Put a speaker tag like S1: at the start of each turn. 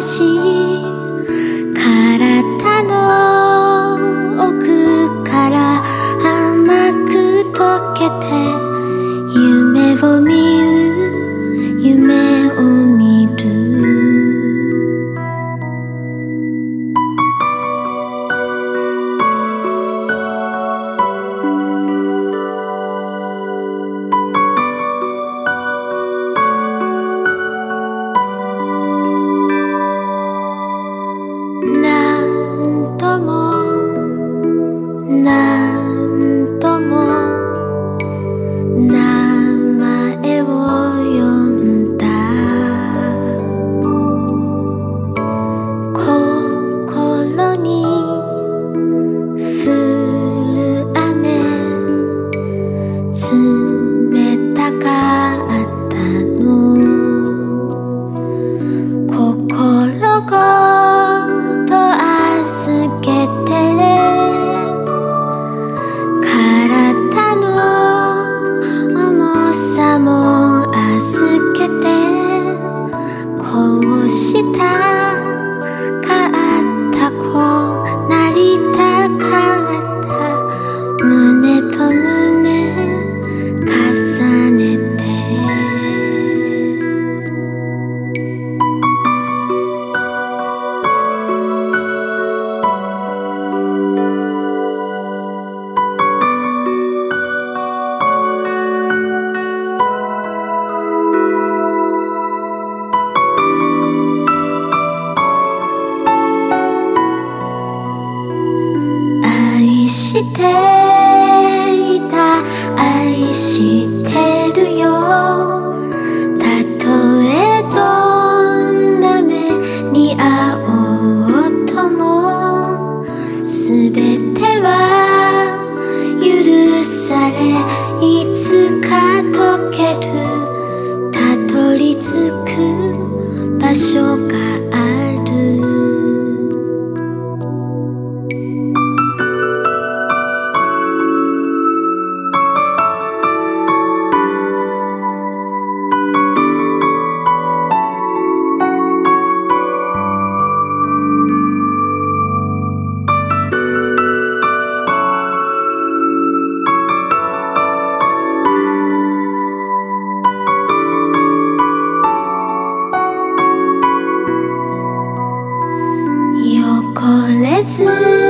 S1: 私。したしていた愛してるよ。たとえどんな目に遭おうともすべては許されいつか溶ける。一次。